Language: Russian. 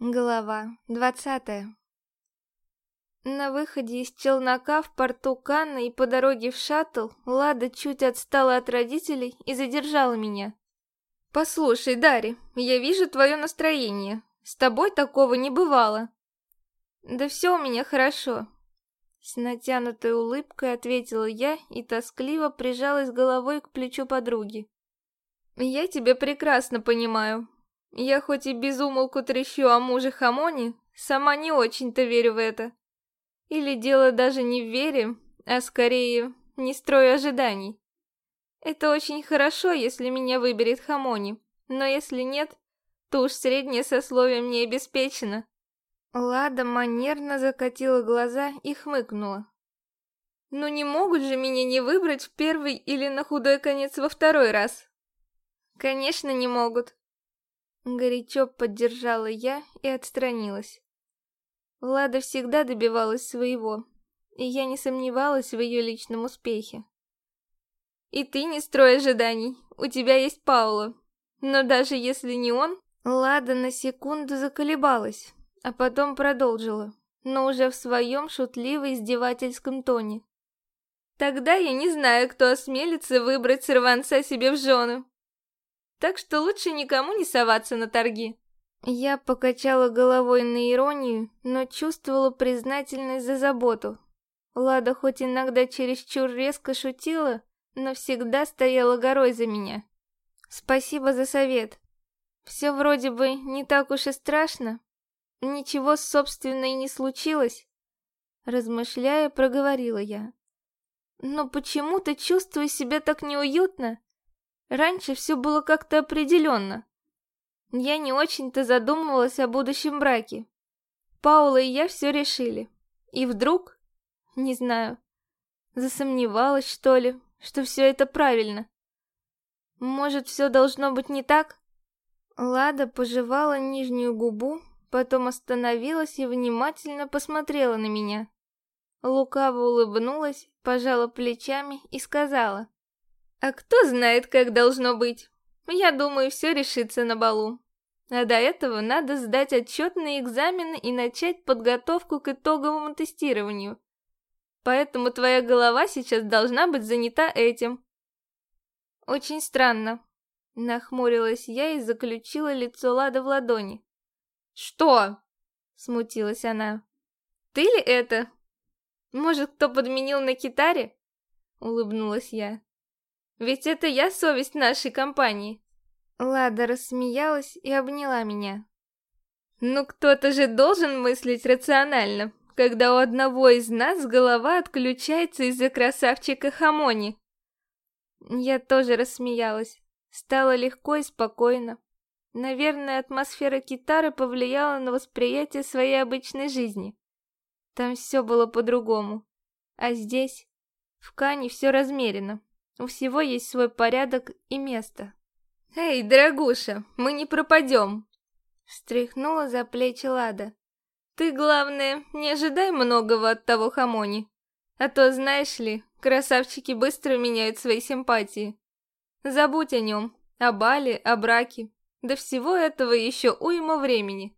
Глава двадцатая На выходе из челнока в порту Канны и по дороге в шаттл Лада чуть отстала от родителей и задержала меня. «Послушай, Дарри, я вижу твое настроение. С тобой такого не бывало». «Да все у меня хорошо». С натянутой улыбкой ответила я и тоскливо прижалась головой к плечу подруги. «Я тебя прекрасно понимаю. Я хоть и безумолку трещу о муже Хамоне, сама не очень-то верю в это. Или дело даже не в вере, а скорее не строю ожиданий. Это очень хорошо, если меня выберет Хамони, но если нет, то уж среднее сословие мне обеспечено. Лада манерно закатила глаза и хмыкнула. Ну не могут же меня не выбрать в первый или на худой конец во второй раз? Конечно, не могут. Горячо поддержала я и отстранилась. Лада всегда добивалась своего, и я не сомневалась в ее личном успехе. И ты не строй ожиданий, у тебя есть Паула. Но даже если не он... Лада на секунду заколебалась, а потом продолжила, но уже в своем шутливо-издевательском тоне. Тогда я не знаю, кто осмелится выбрать сорванца себе в жены так что лучше никому не соваться на торги. Я покачала головой на иронию, но чувствовала признательность за заботу. Лада хоть иногда чересчур резко шутила, но всегда стояла горой за меня. Спасибо за совет. Все вроде бы не так уж и страшно. Ничего, собственно, и не случилось. Размышляя, проговорила я. Но почему-то чувствую себя так неуютно. Раньше все было как-то определенно. Я не очень-то задумывалась о будущем браке. Паула и я все решили. И вдруг, не знаю, засомневалась, что ли, что все это правильно. Может, все должно быть не так? Лада пожевала нижнюю губу, потом остановилась и внимательно посмотрела на меня. Лукаво улыбнулась, пожала плечами и сказала. А кто знает, как должно быть? Я думаю, все решится на балу. А до этого надо сдать отчетные экзамены и начать подготовку к итоговому тестированию. Поэтому твоя голова сейчас должна быть занята этим. Очень странно. Нахмурилась я и заключила лицо Лады в ладони. Что? Смутилась она. Ты ли это? Может, кто подменил на китаре? Улыбнулась я. Ведь это я совесть нашей компании. Лада рассмеялась и обняла меня. Ну кто-то же должен мыслить рационально, когда у одного из нас голова отключается из-за красавчика Хамони. Я тоже рассмеялась. Стало легко и спокойно. Наверное, атмосфера китары повлияла на восприятие своей обычной жизни. Там все было по-другому. А здесь, в Кане, все размерено. У всего есть свой порядок и место. «Эй, дорогуша, мы не пропадем!» Встряхнула за плечи Лада. «Ты, главное, не ожидай многого от того хамони. А то, знаешь ли, красавчики быстро меняют свои симпатии. Забудь о нем, о бале, о браке. До всего этого еще уйма времени.